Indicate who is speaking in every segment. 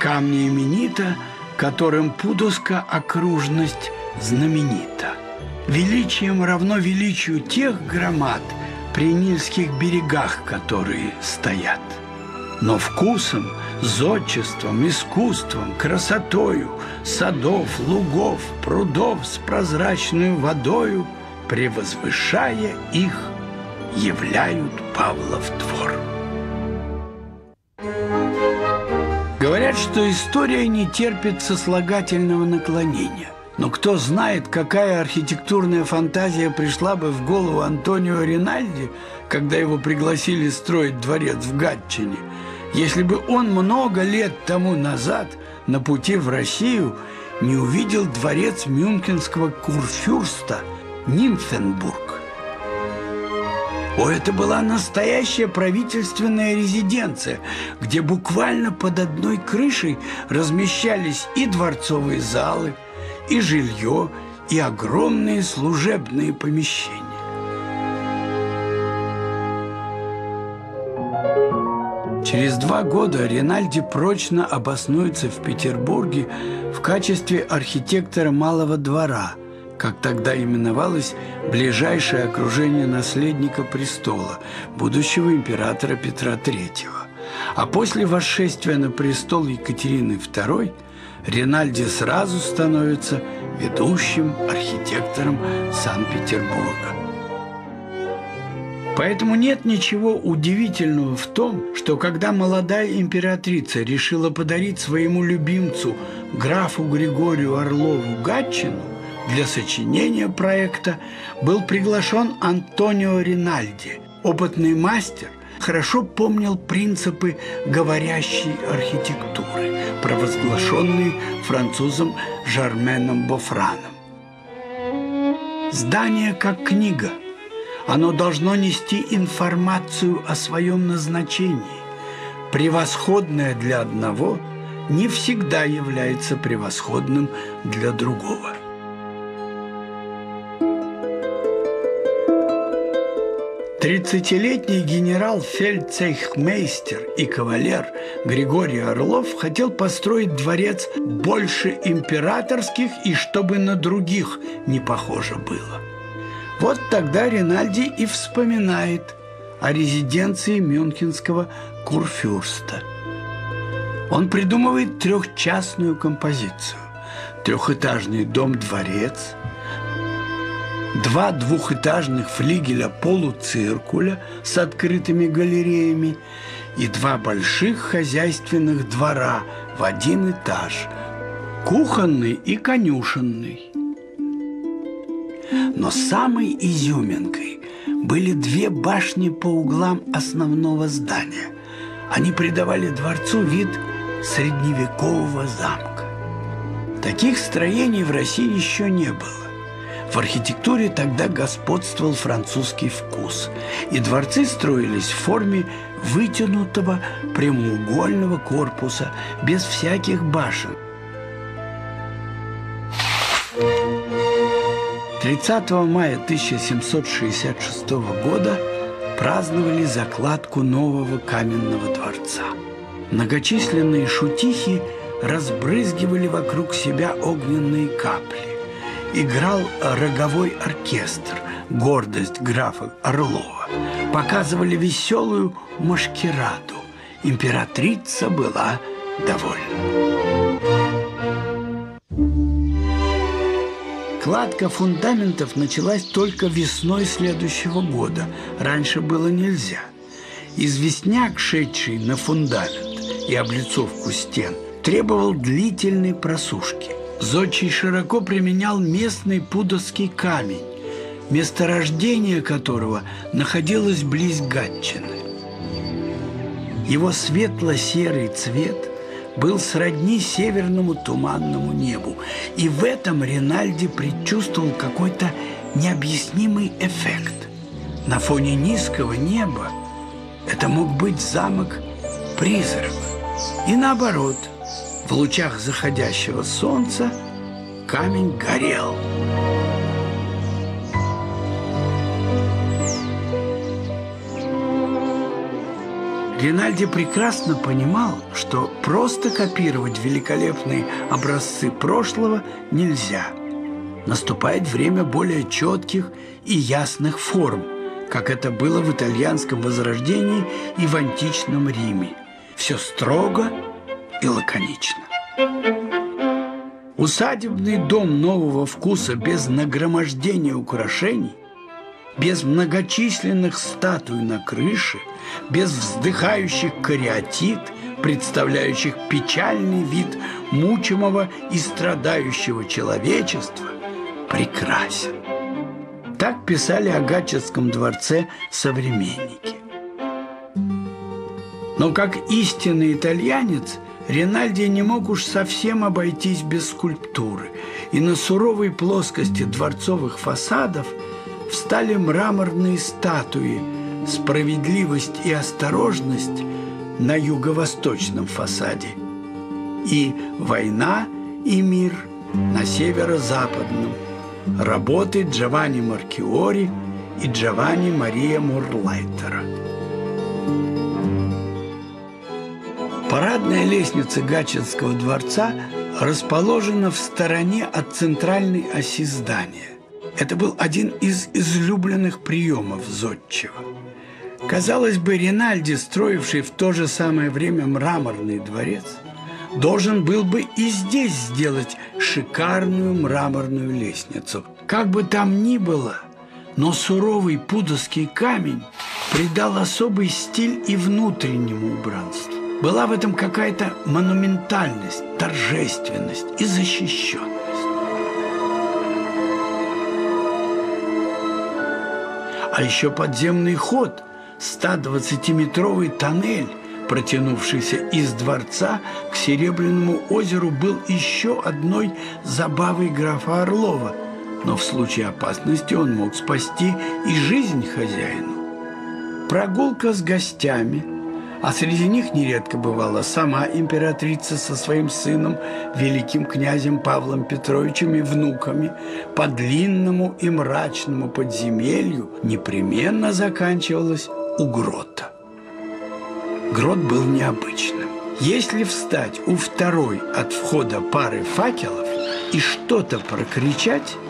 Speaker 1: камня именита, которым Пудовска окружность знаменита. Величием равно величию тех громад при Нильских берегах, которые стоят. Но вкусом, зодчеством, искусством, красотою садов, лугов, прудов с прозрачной водою, превозвышая их, являют Павлов двор. Что история не терпит сослагательного наклонения. Но кто знает, какая архитектурная фантазия пришла бы в голову Антонио Ринальди, когда его пригласили строить дворец в Гатчине, если бы он много лет тому назад на пути в Россию не увидел дворец мюнхенского курфюрста Нимфенбург. О, это была настоящая правительственная резиденция, где буквально под одной крышей размещались и дворцовые залы, и жилье, и огромные служебные помещения. Через два года Ринальди прочно обоснуется в Петербурге в качестве архитектора Малого двора – как тогда именовалось ближайшее окружение наследника престола, будущего императора Петра III. А после восшествия на престол Екатерины II Ринальди сразу становится ведущим архитектором Санкт-Петербурга. Поэтому нет ничего удивительного в том, что когда молодая императрица решила подарить своему любимцу, графу Григорию Орлову Гатчину, для сочинения проекта был приглашен Антонио Ринальди, опытный мастер, хорошо помнил принципы говорящей архитектуры, провозглашенные французом Жарменом Бофраном. Здание как книга. Оно должно нести информацию о своем назначении. Превосходное для одного не всегда является превосходным для другого. Тридцатилетний генерал-фельдцейхмейстер и кавалер Григорий Орлов хотел построить дворец больше императорских и чтобы на других не похоже было. Вот тогда Ринальди и вспоминает о резиденции мюнхенского курфюрста. Он придумывает трехчастную композицию. Трехэтажный дом-дворец – два двухэтажных флигеля полуциркуля с открытыми галереями и два больших хозяйственных двора в один этаж, кухонный и конюшенный. Но самой изюминкой были две башни по углам основного здания. Они придавали дворцу вид средневекового замка. Таких строений в России еще не было. В архитектуре тогда господствовал французский вкус, и дворцы строились в форме вытянутого прямоугольного корпуса без всяких башен. 30 мая 1766 года праздновали закладку нового каменного дворца. Многочисленные шутихи разбрызгивали вокруг себя огненные капли играл роговой оркестр «Гордость графа Орлова». Показывали веселую машкираду. Императрица была довольна. Кладка фундаментов началась только весной следующего года. Раньше было нельзя. Известняк, шедший на фундамент и облицовку стен, требовал длительной просушки. Зодчий широко применял местный пудовский камень, месторождение которого находилось близ Гатчины. Его светло-серый цвет был сродни северному туманному небу, и в этом Ринальди предчувствовал какой-то необъяснимый эффект. На фоне низкого неба это мог быть замок-призрак. И наоборот – в лучах заходящего солнца камень горел. Ринальди прекрасно понимал, что просто копировать великолепные образцы прошлого нельзя. Наступает время более четких и ясных форм, как это было в итальянском возрождении и в античном Риме. Все строго и лаконично. Усадебный дом нового вкуса без нагромождения украшений, без многочисленных статуй на крыше, без вздыхающих кариатид, представляющих печальный вид мучимого и страдающего человечества, прекрасен. Так писали о Гатчинском дворце современники. Но как истинный итальянец – Ринальди не мог уж совсем обойтись без скульптуры, и на суровой плоскости дворцовых фасадов встали мраморные статуи «Справедливость и осторожность» на юго-восточном фасаде и «Война и мир» на северо-западном работы Джованни Маркиори и Джованни Мария Мурлайтера. Парадная лестница Гатчинского дворца расположена в стороне от центральной оси здания. Это был один из излюбленных приемов Зодчего. Казалось бы, Ринальди, строивший в то же самое время мраморный дворец, должен был бы и здесь сделать шикарную мраморную лестницу. Как бы там ни было, но суровый пудовский камень придал особый стиль и внутреннему убранству. Была в этом какая-то монументальность, торжественность и защищенность. А еще подземный ход, 120-метровый тоннель, протянувшийся из дворца к Серебряному озеру, был еще одной забавой графа Орлова, но в случае опасности он мог спасти и жизнь хозяину. Прогулка с гостями – а среди них нередко бывала сама императрица со своим сыном, великим князем Павлом Петровичем и внуками, по длинному и мрачному подземелью непременно заканчивалась у грота. Грот был необычным. Если встать у второй от входа пары факелов и что-то прокричать –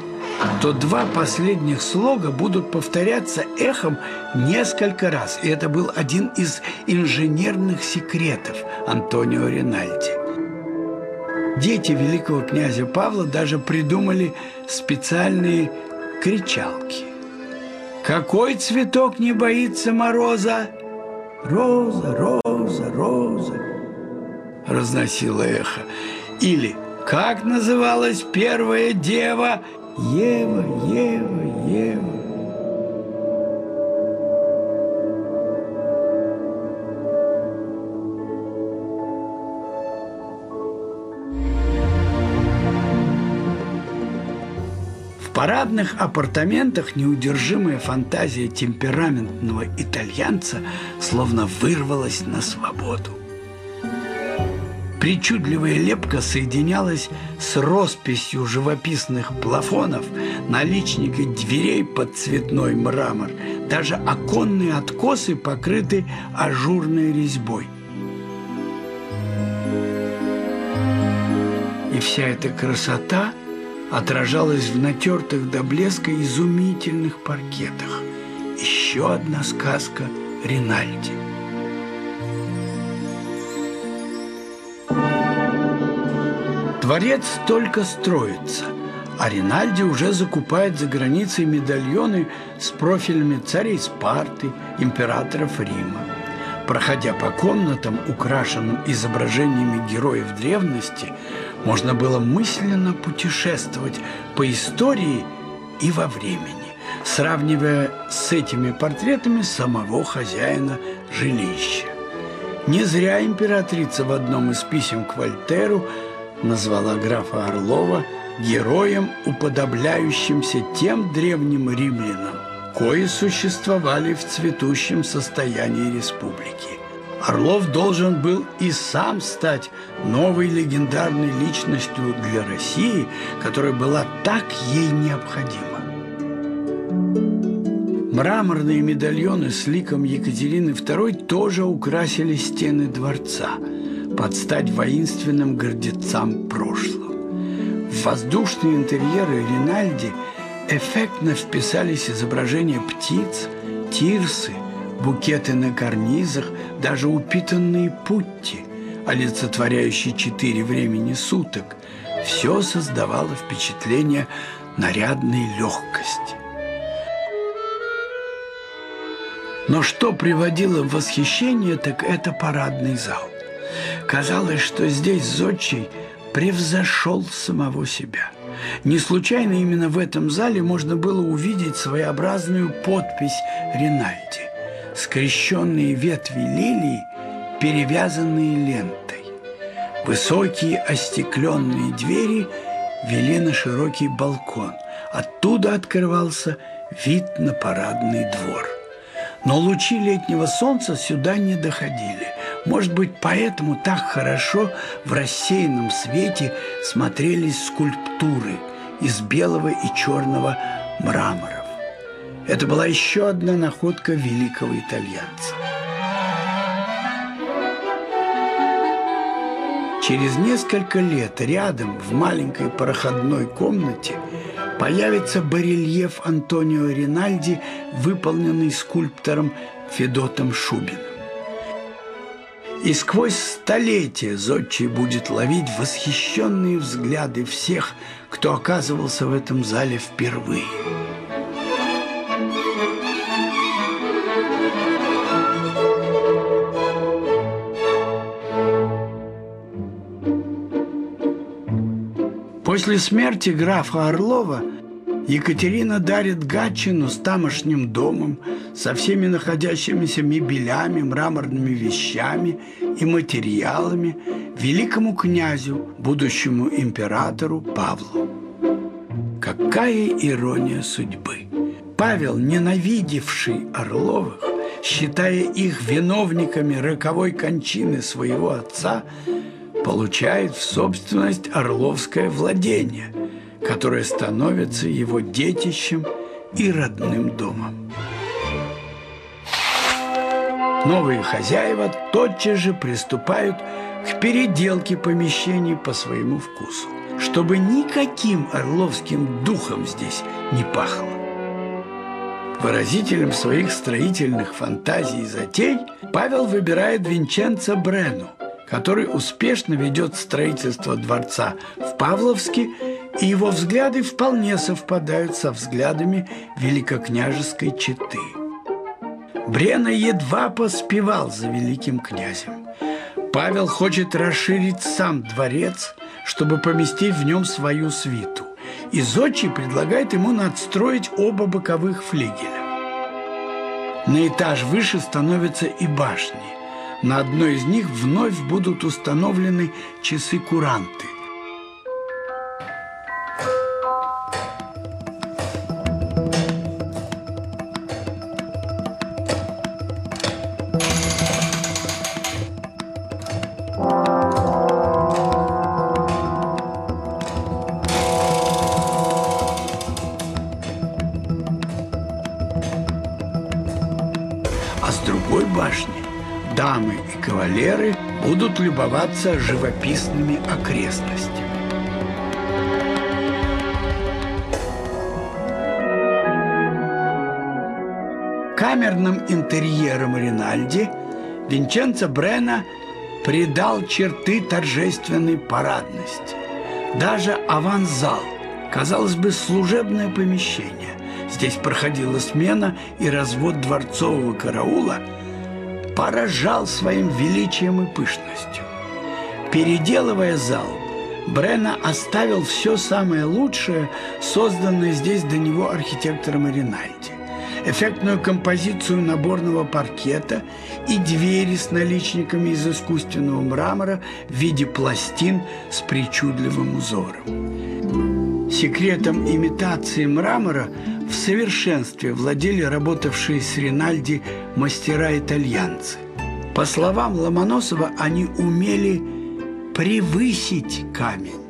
Speaker 1: то два последних слога будут повторяться эхом несколько раз. И это был один из инженерных секретов Антонио Ринальди. Дети великого князя Павла даже придумали специальные кричалки. «Какой цветок не боится мороза?» «Роза, роза, роза», — разносило эхо. Или «Как называлась первая дева?» Ева, Ева, Ева. В парадных апартаментах неудержимая фантазия темпераментного итальянца словно вырвалась на свободу. Причудливая лепка соединялась с росписью живописных плафонов, наличника дверей под цветной мрамор. Даже оконные откосы покрыты ажурной резьбой. И вся эта красота отражалась в натертых до блеска изумительных паркетах. Еще одна сказка Ринальди. Дворец только строится, а Ринальди уже закупает за границей медальоны с профилями царей Спарты, императоров Рима. Проходя по комнатам, украшенным изображениями героев древности, можно было мысленно путешествовать по истории и во времени, сравнивая с этими портретами самого хозяина жилища. Не зря императрица в одном из писем к Вольтеру назвала графа Орлова героем, уподобляющимся тем древним римлянам, кои существовали в цветущем состоянии республики. Орлов должен был и сам стать новой легендарной личностью для России, которая была так ей необходима. Мраморные медальоны с ликом Екатерины II тоже украсили стены дворца, под стать воинственным гордецам прошлого. В воздушные интерьеры Ринальди эффектно вписались изображения птиц, тирсы, букеты на карнизах, даже упитанные путти, олицетворяющие четыре времени суток. Все создавало впечатление нарядной легкости. Но что приводило в восхищение, так это парадный зал. Казалось, что здесь Зодчий превзошел самого себя. Не случайно именно в этом зале можно было увидеть своеобразную подпись Ринальди. Скрещенные ветви лилии, перевязанные лентой. Высокие остекленные двери вели на широкий балкон. Оттуда открывался вид на парадный двор. Но лучи летнего солнца сюда не доходили. Может быть, поэтому так хорошо в рассеянном свете смотрелись скульптуры из белого и черного мраморов. Это была еще одна находка великого итальянца. Через несколько лет рядом, в маленькой проходной комнате, появится барельеф Антонио Ринальди, выполненный скульптором Федотом Шубиным. И сквозь столетия Зодчий будет ловить восхищенные взгляды всех, кто оказывался в этом зале впервые. После смерти графа Орлова Екатерина дарит Гатчину с тамошним домом, со всеми находящимися мебелями, мраморными вещами и материалами великому князю, будущему императору Павлу. Какая ирония судьбы! Павел, ненавидевший Орловых, считая их виновниками роковой кончины своего отца, получает в собственность Орловское владение, которое становится его детищем и родным домом. Новые хозяева тотчас же приступают к переделке помещений по своему вкусу, чтобы никаким орловским духом здесь не пахло. Выразителем своих строительных фантазий и затей Павел выбирает Винченцо Брену – который успешно ведет строительство дворца в Павловске, и его взгляды вполне совпадают со взглядами великокняжеской четы. Брена едва поспевал за великим князем. Павел хочет расширить сам дворец, чтобы поместить в нем свою свиту. И Зодчий предлагает ему надстроить оба боковых флигеля. На этаж выше становятся и башни – на одной из них вновь будут установлены часы-куранты. Любоваться живописными окрестностями. Камерным интерьером Ринальди Винченцо Брена придал черты торжественной парадности. Даже аванзал, казалось бы, служебное помещение. Здесь проходила смена и развод дворцового караула – поражал своим величием и пышностью. Переделывая зал, Брена оставил все самое лучшее, созданное здесь до него архитектором Ринальди. Эффектную композицию наборного паркета и двери с наличниками из искусственного мрамора в виде пластин с причудливым узором. Секретом имитации мрамора в совершенстве владели работавшие с Ринальди мастера-итальянцы. По словам Ломоносова, они умели превысить камень.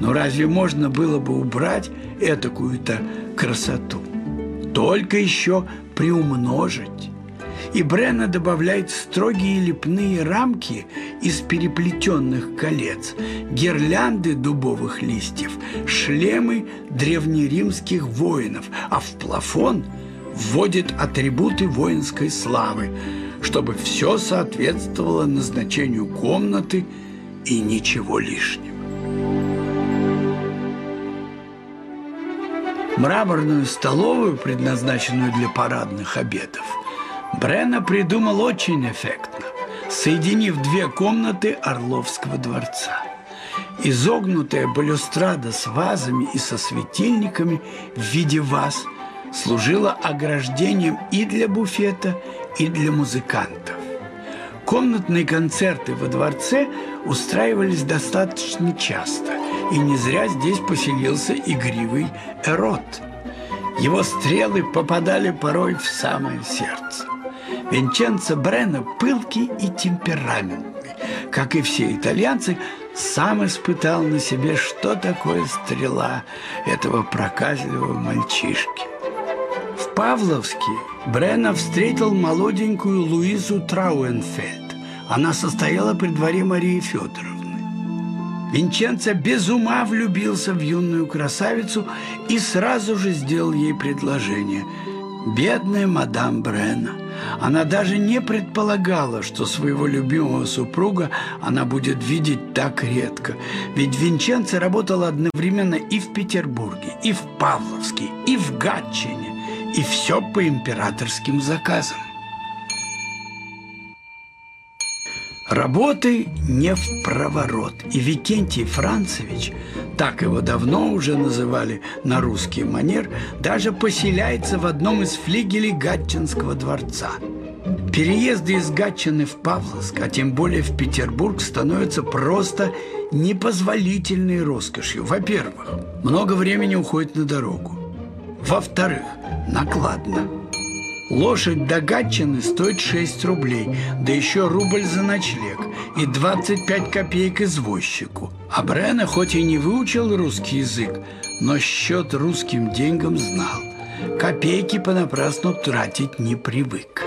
Speaker 1: Но разве можно было бы убрать этакую-то красоту? только еще приумножить. И Брена добавляет строгие лепные рамки из переплетенных колец, гирлянды дубовых листьев, шлемы древнеримских воинов, а в плафон вводит атрибуты воинской славы, чтобы все соответствовало назначению комнаты и ничего лишнего. Мраморную столовую, предназначенную для парадных обедов, Брена придумал очень эффектно, соединив две комнаты Орловского дворца. Изогнутая балюстрада с вазами и со светильниками в виде ваз служила ограждением и для буфета, и для музыкантов. Комнатные концерты во дворце устраивались достаточно часто, и не зря здесь поселился игривый Эрот. Его стрелы попадали порой в самое сердце. Винченцо Брено пылкий и темпераментный. Как и все итальянцы, сам испытал на себе, что такое стрела этого проказливого мальчишки. Павловске Брена встретил молоденькую Луизу Трауенфельд. Она состояла при дворе Марии Федоровны. Винченцо без ума влюбился в юную красавицу и сразу же сделал ей предложение. Бедная мадам Брена. Она даже не предполагала, что своего любимого супруга она будет видеть так редко. Ведь Винченцо работал одновременно и в Петербурге, и в Павловске, и в Гатчине, и все по императорским заказам. Работы не в проворот. И Викентий Францевич, так его давно уже называли на русский манер, даже поселяется в одном из флигелей Гатчинского дворца. Переезды из Гатчины в Павловск, а тем более в Петербург, становятся просто непозволительной роскошью. Во-первых, много времени уходит на дорогу. Во-вторых, накладно. Лошадь до Гатчины стоит 6 рублей, да еще рубль за ночлег и 25 копеек извозчику. А Брена хоть и не выучил русский язык, но счет русским деньгам знал. Копейки понапрасну тратить не привык.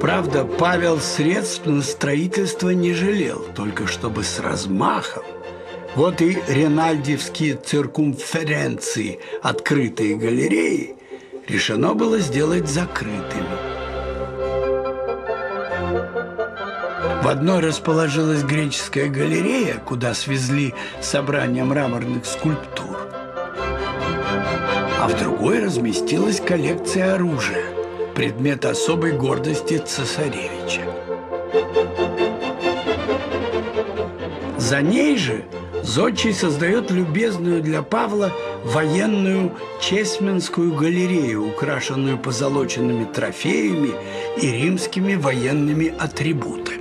Speaker 1: Правда, Павел средств на строительство не жалел, только чтобы с размахом. Вот и ренальдевские циркумференции, открытые галереи – решено было сделать закрытыми. В одной расположилась греческая галерея, куда свезли собрание мраморных скульптур, а в другой разместилась коллекция оружия, предмет особой гордости цесаревича. За ней же Зодчий создает любезную для Павла военную Чесменскую галерею, украшенную позолоченными трофеями и римскими военными атрибутами.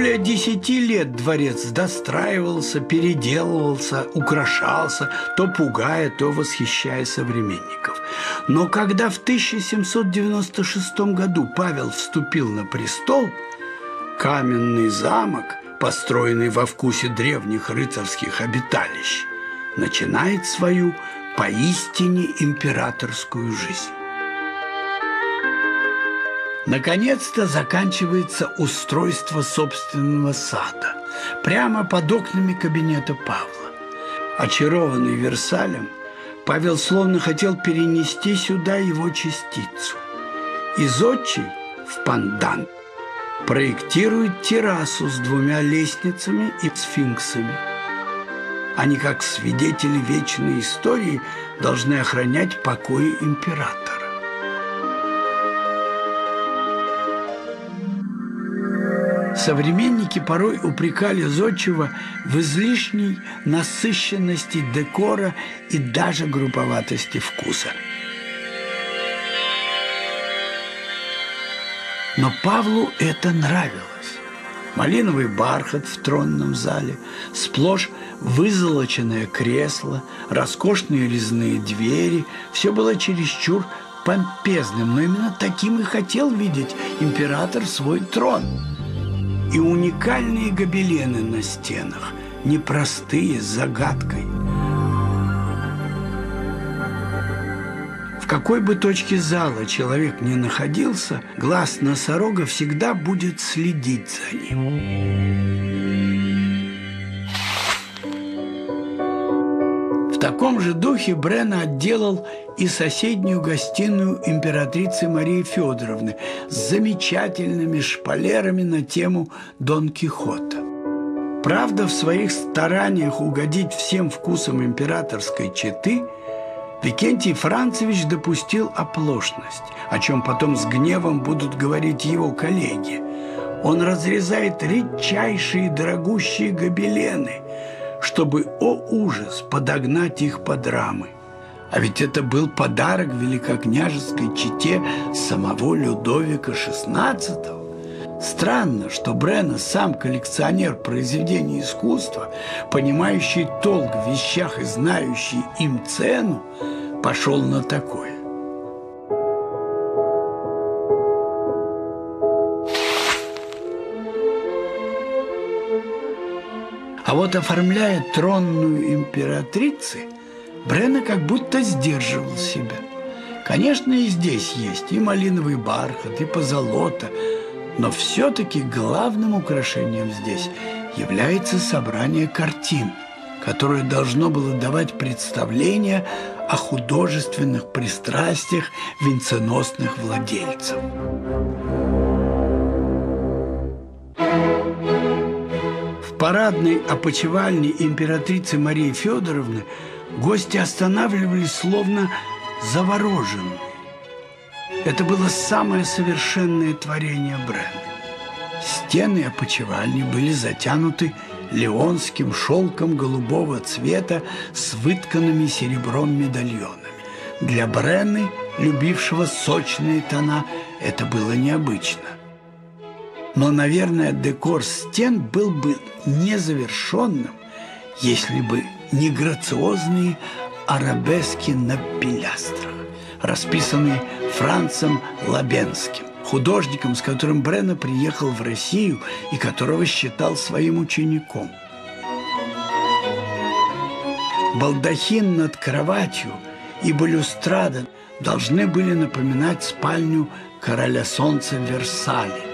Speaker 1: Более десяти лет дворец достраивался, переделывался, украшался, то пугая, то восхищая современников. Но когда в 1796 году Павел вступил на престол, каменный замок – построенный во вкусе древних рыцарских обиталищ, начинает свою поистине императорскую жизнь. Наконец-то заканчивается устройство собственного сада, прямо под окнами кабинета Павла. Очарованный Версалем, Павел словно хотел перенести сюда его частицу. Из отчей в пандан – проектирует террасу с двумя лестницами и сфинксами. Они, как свидетели вечной истории, должны охранять покои императора. Современники порой упрекали Зодчего в излишней насыщенности декора и даже групповатости вкуса – Но Павлу это нравилось. Малиновый бархат в тронном зале, сплошь вызолоченное кресло, роскошные резные двери – все было чересчур помпезным, но именно таким и хотел видеть император свой трон. И уникальные гобелены на стенах, непростые, с загадкой. В какой бы точке зала человек ни находился, глаз носорога всегда будет следить за ним. В таком же духе Брена отделал и соседнюю гостиную императрицы Марии Федоровны с замечательными шпалерами на тему Дон Кихота. Правда, в своих стараниях угодить всем вкусам императорской четы Викентий Францевич допустил оплошность, о чем потом с гневом будут говорить его коллеги. Он разрезает редчайшие дорогущие гобелены – чтобы, о ужас, подогнать их под рамы. А ведь это был подарок великокняжеской чете самого Людовика XVI. Странно, что Брена, сам коллекционер произведений искусства, понимающий толк в вещах и знающий им цену, пошел на такое. А вот оформляя тронную императрицы, Брена как будто сдерживал себя. Конечно, и здесь есть и малиновый бархат, и позолота, но все-таки главным украшением здесь является собрание картин, которое должно было давать представление о художественных пристрастиях венценосных владельцев. Парадной опочивальне императрицы Марии Федоровны гости останавливались словно завороженные. Это было самое совершенное творение Бренда. Стены опочивальни были затянуты леонским шелком голубого цвета с вытканными серебром медальонами. Для Бренны, любившего сочные тона, это было необычно. Но, наверное, декор стен был бы незавершенным, если бы не грациозные арабески на пилястрах, расписанные Францем Лабенским, художником, с которым Брена приехал в Россию и которого считал своим учеником. Балдахин над кроватью и балюстрада должны были напоминать спальню короля солнца в Версале.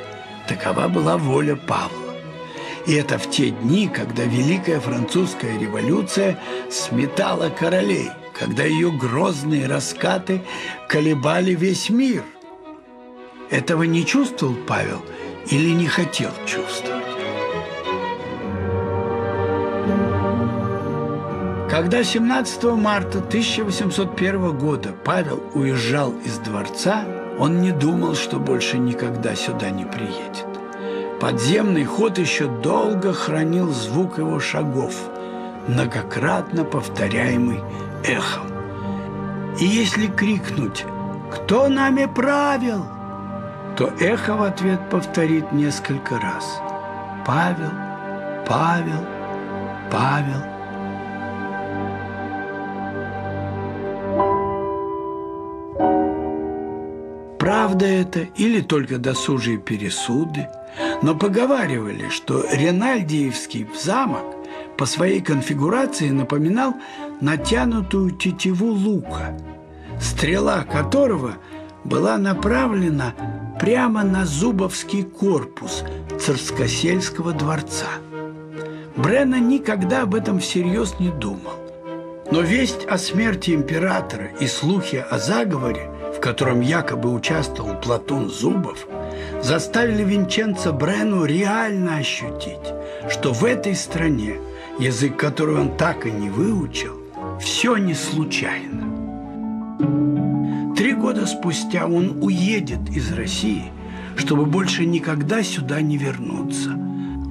Speaker 1: Такова была воля Павла. И это в те дни, когда Великая Французская революция сметала королей, когда ее грозные раскаты колебали весь мир. Этого не чувствовал Павел или не хотел чувствовать? Когда 17 марта 1801 года Павел уезжал из дворца, он не думал, что больше никогда сюда не приедет. Подземный ход еще долго хранил звук его шагов, многократно повторяемый эхом. И если крикнуть «Кто нами правил?», то эхо в ответ повторит несколько раз «Павел, Павел, Павел». Правда это или только досужие пересуды – но поговаривали, что Ренальдиевский замок по своей конфигурации напоминал натянутую тетиву лука, стрела которого была направлена прямо на Зубовский корпус Царскосельского дворца. Брена никогда об этом всерьез не думал. Но весть о смерти императора и слухи о заговоре, в котором якобы участвовал Платон Зубов – заставили Винченцо Брену реально ощутить, что в этой стране, язык которого он так и не выучил, все не случайно. Три года спустя он уедет из России, чтобы больше никогда сюда не вернуться,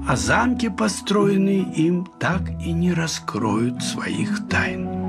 Speaker 1: а замки, построенные им, так и не раскроют своих тайн.